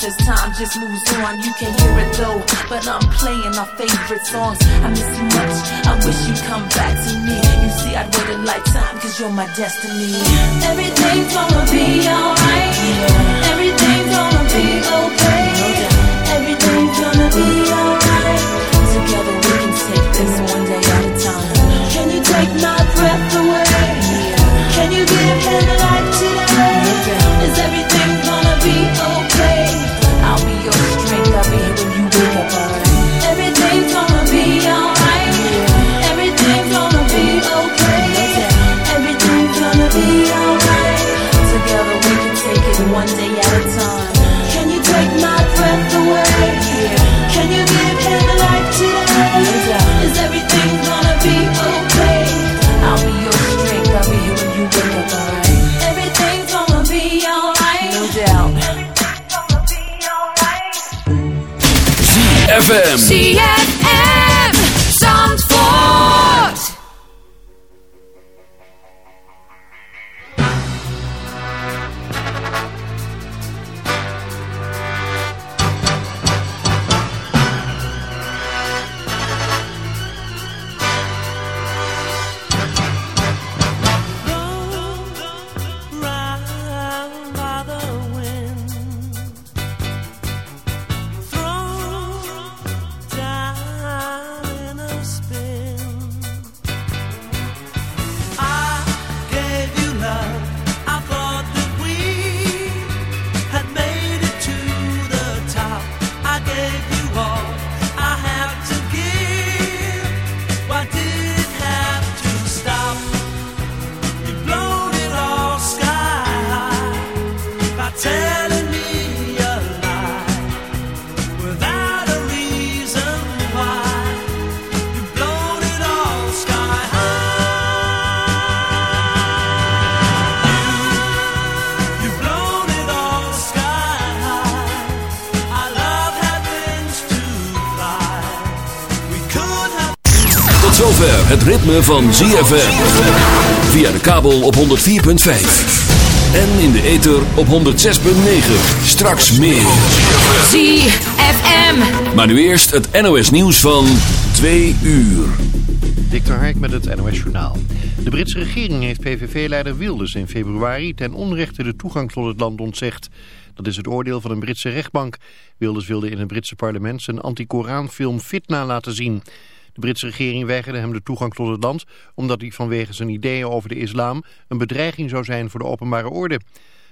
Today's as time just moves on. You can't hear it though, but I'm playing our favorite songs. I miss you much. I wish you'd come back to me. You see, I'd wait a lifetime, cause you're my destiny. Everything's gonna be alright. Everything's gonna be okay. Everything's gonna be alright. Together we can take this ZFM ritme van ZFM. Via de kabel op 104.5. En in de ether op 106.9. Straks meer. ZFM. Maar nu eerst het NOS nieuws van 2 uur. Dikter Hark met het NOS Journaal. De Britse regering heeft PVV-leider Wilders in februari ten onrechte de toegang tot het land ontzegd. Dat is het oordeel van een Britse rechtbank. Wilders wilde in het Britse parlement zijn anti-Koranfilm Fitna laten zien. De Britse regering weigerde hem de toegang tot het land... omdat hij vanwege zijn ideeën over de islam een bedreiging zou zijn voor de openbare orde.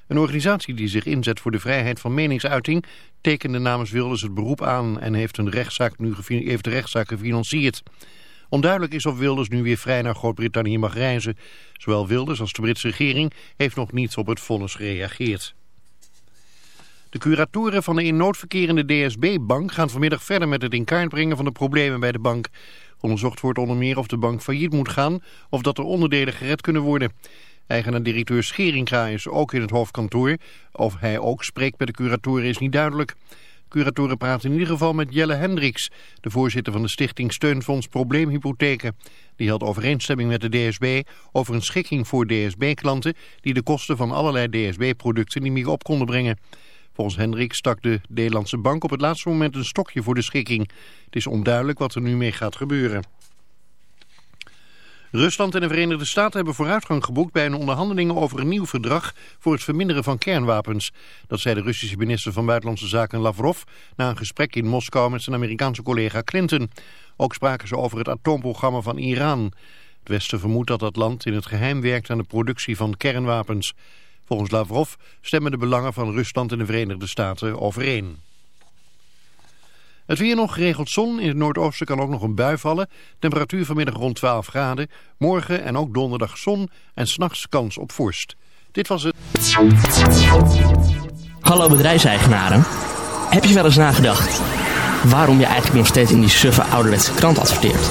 Een organisatie die zich inzet voor de vrijheid van meningsuiting tekende namens Wilders het beroep aan en heeft, een rechtszaak nu heeft de rechtszaak gefinancierd. Onduidelijk is of Wilders nu weer vrij naar Groot-Brittannië mag reizen. Zowel Wilders als de Britse regering heeft nog niet op het vonnis gereageerd. De curatoren van de in nood verkerende DSB-bank gaan vanmiddag verder met het in kaart brengen van de problemen bij de bank. Onderzocht wordt onder meer of de bank failliet moet gaan of dat er onderdelen gered kunnen worden. Eigenaar-directeur Scheringa is ook in het hoofdkantoor. Of hij ook spreekt met de curatoren is niet duidelijk. Curatoren praten in ieder geval met Jelle Hendricks, de voorzitter van de stichting Steunfonds Probleemhypotheken. Die had overeenstemming met de DSB over een schikking voor DSB-klanten die de kosten van allerlei DSB-producten niet meer op konden brengen. Volgens Hendrik stak de Nederlandse bank op het laatste moment een stokje voor de schikking. Het is onduidelijk wat er nu mee gaat gebeuren. Rusland en de Verenigde Staten hebben vooruitgang geboekt bij een onderhandelingen over een nieuw verdrag voor het verminderen van kernwapens. Dat zei de Russische minister van Buitenlandse Zaken Lavrov na een gesprek in Moskou met zijn Amerikaanse collega Clinton. Ook spraken ze over het atoomprogramma van Iran. Het Westen vermoedt dat dat land in het geheim werkt aan de productie van kernwapens. Volgens Lavrov stemmen de belangen van Rusland en de Verenigde Staten overeen. Het weer nog geregeld zon. In het noordoosten kan ook nog een bui vallen. Temperatuur vanmiddag rond 12 graden. Morgen en ook donderdag zon en s'nachts kans op vorst. Dit was het. Hallo bedrijfseigenaren. Heb je wel eens nagedacht waarom je eigenlijk nog steeds in die suffe ouderwetse krant adverteert?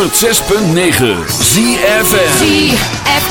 106.9 ZFM.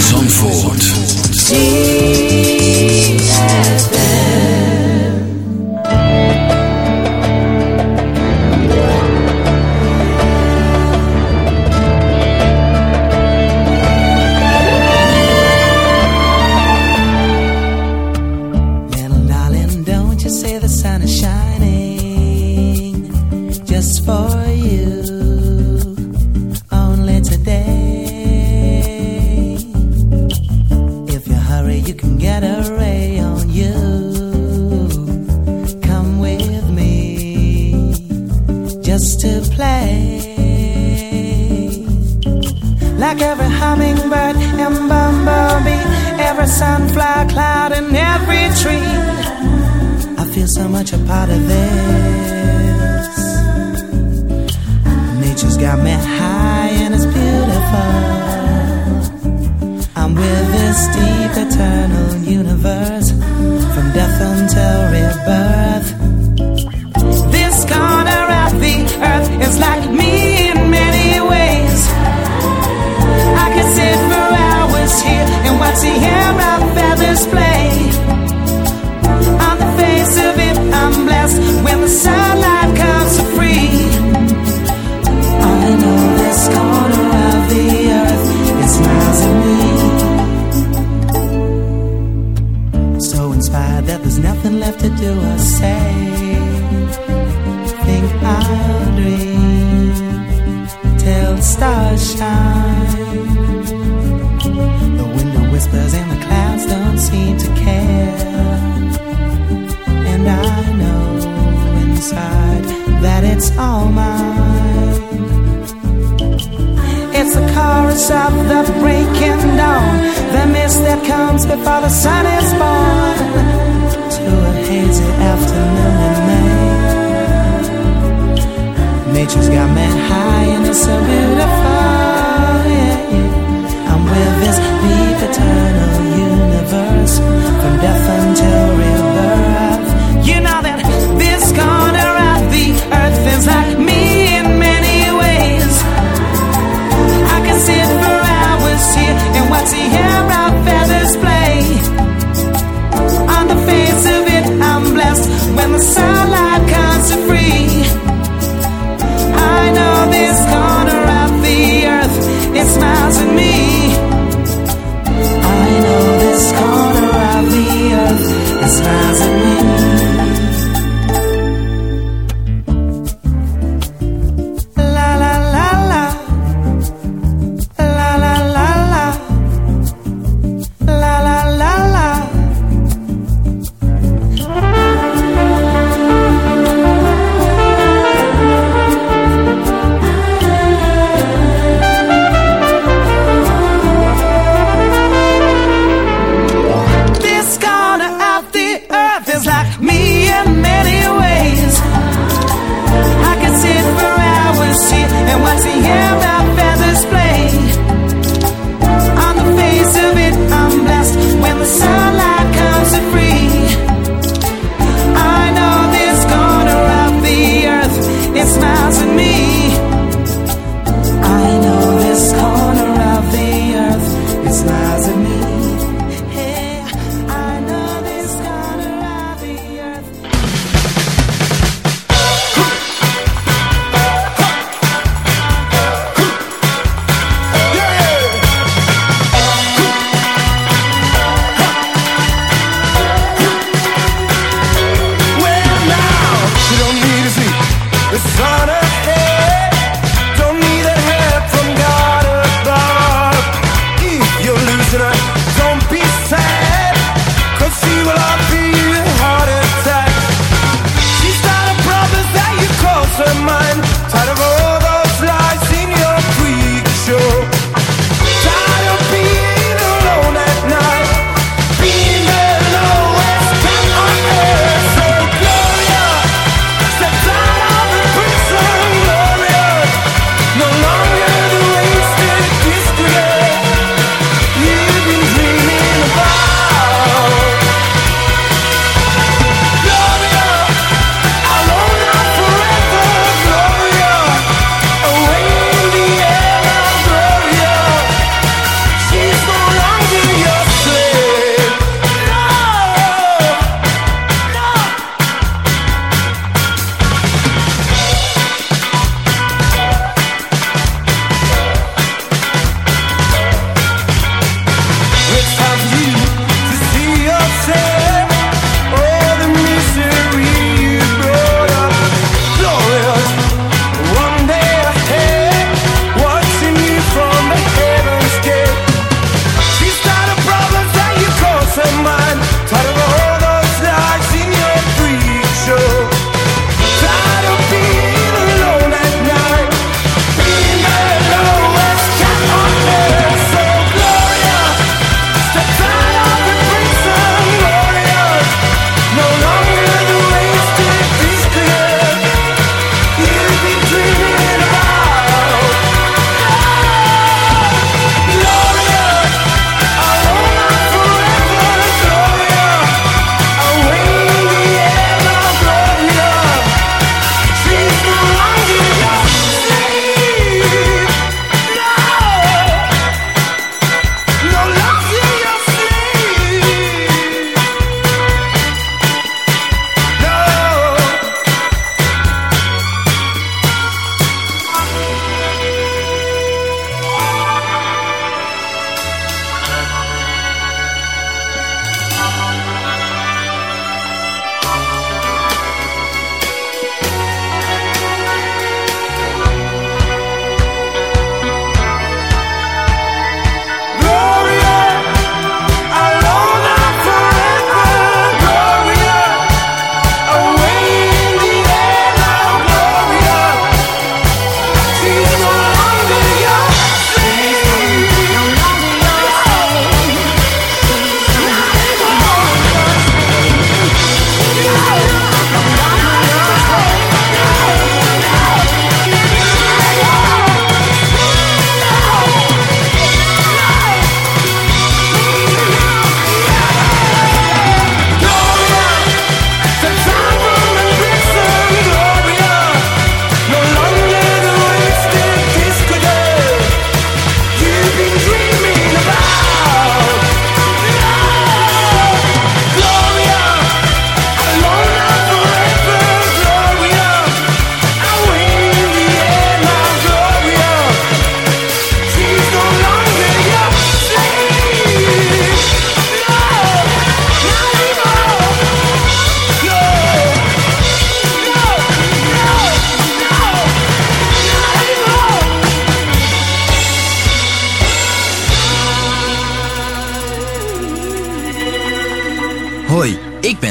Zandvoort. Zandvoort. that it's all mine. It's the chorus of the breaking dawn, the mist that comes before the sun is born, to a hazy afternoon in May. Nature's got me high and it's so beautiful. Yeah, yeah. I'm with this deep eternal universe from death. us and smiles at me. as it.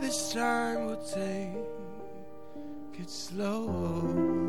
This time we'll take it slow.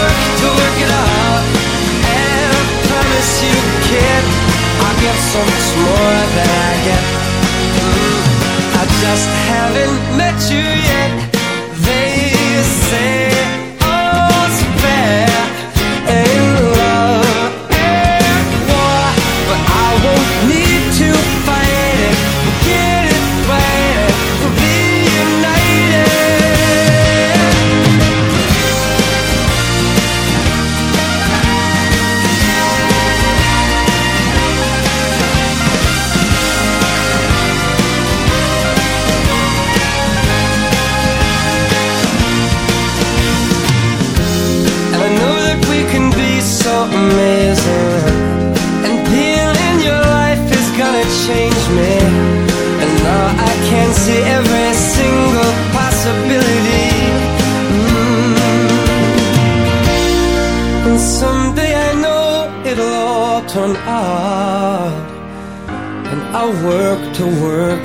promise you, kid, I'll get so much more than I get. Mm. I just haven't met you yet. They say